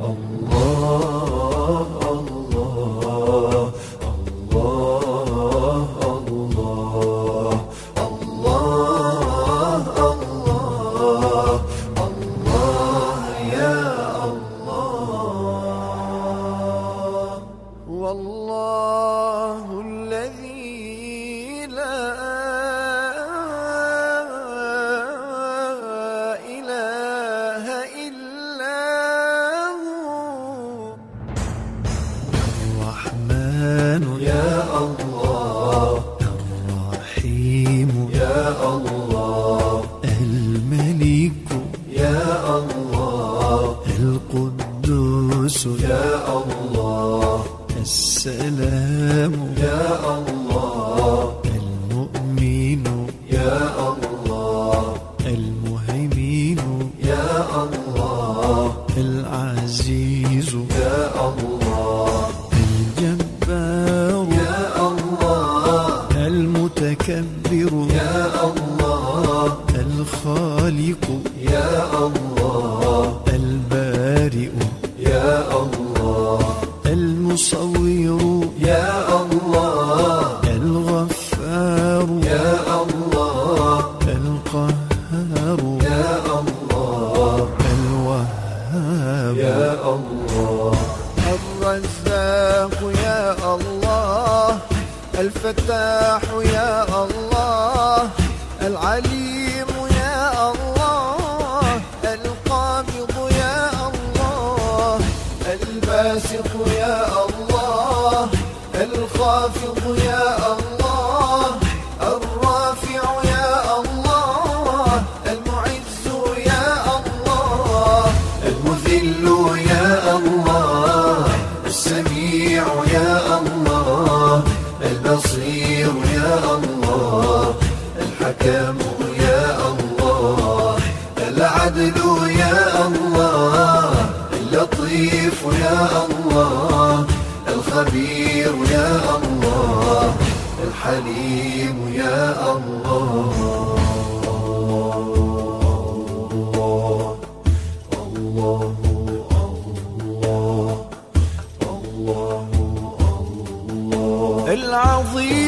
يا الله الفتاح يا العدل يا الله اللطيف يا الله الخبير يا الله الحليم يا الله العظيم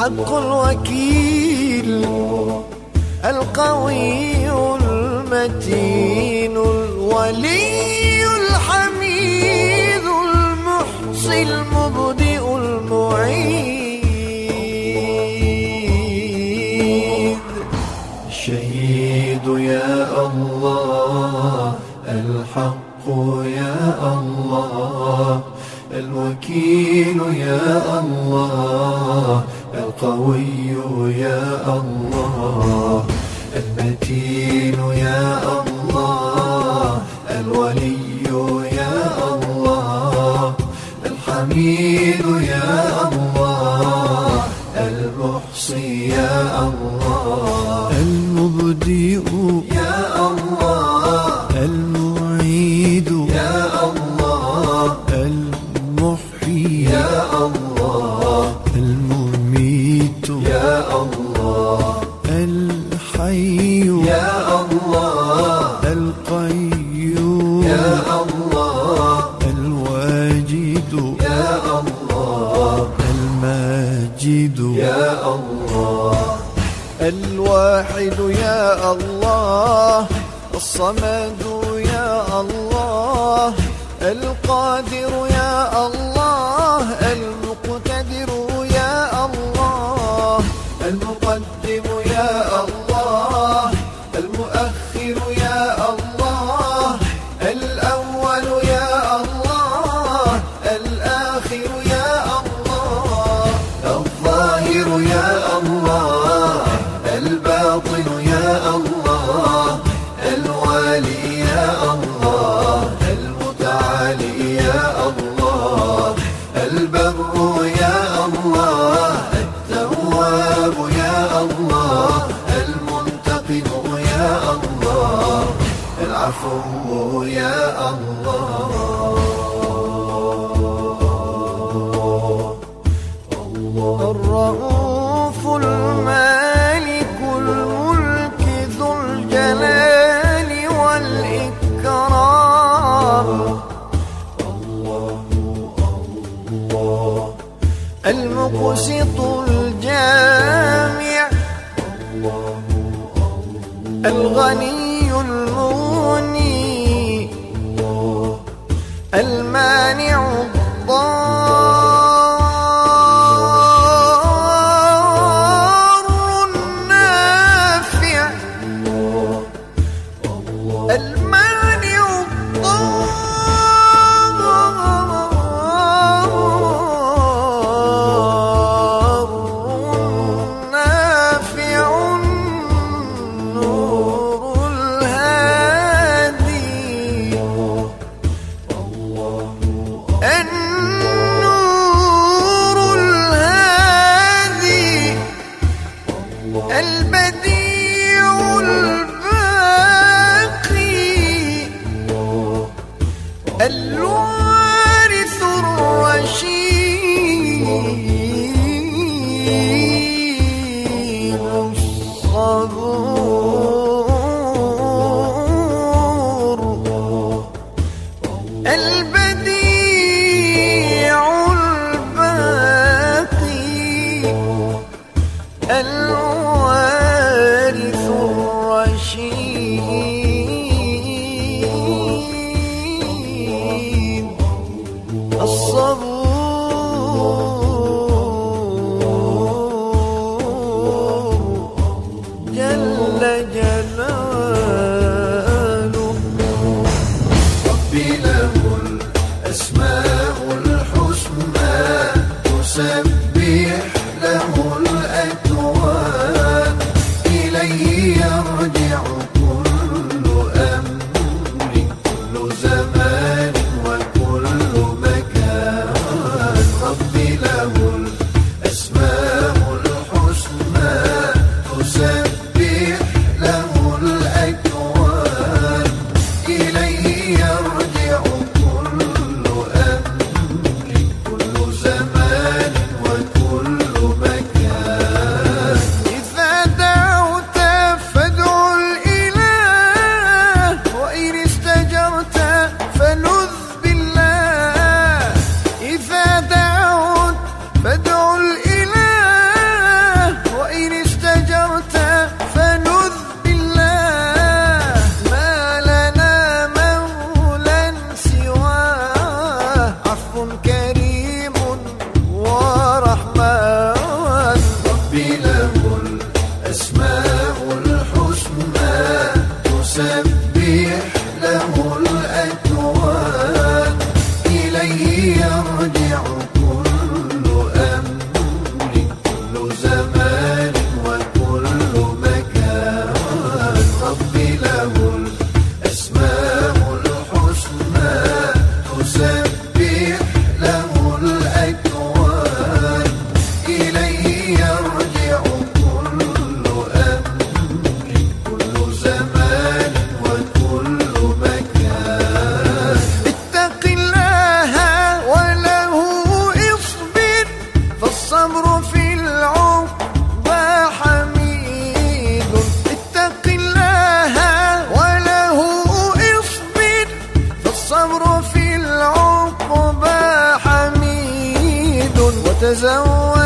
الحق الوكيل القوي المتين الولي الحميد المحصي المبدئ المعيد. الشهيد يا الله الحق يا الله الوكيل يا الله القوي يا الله المتين يا الله الولي يا الله الحميد يا الله المحصي يا الله المبدئ يا الله. الواجد. يا الله. الماجد يا الله. الواحد يا الله الصمد يا الله القادر يا الله. الله الباطن يا الله الوالي يا الله المتعالي يا الله البر يا الله التواب يا الله المنتقم يا الله العفو يا الله. الله. المقسط الجامع. الغني elbet وتزود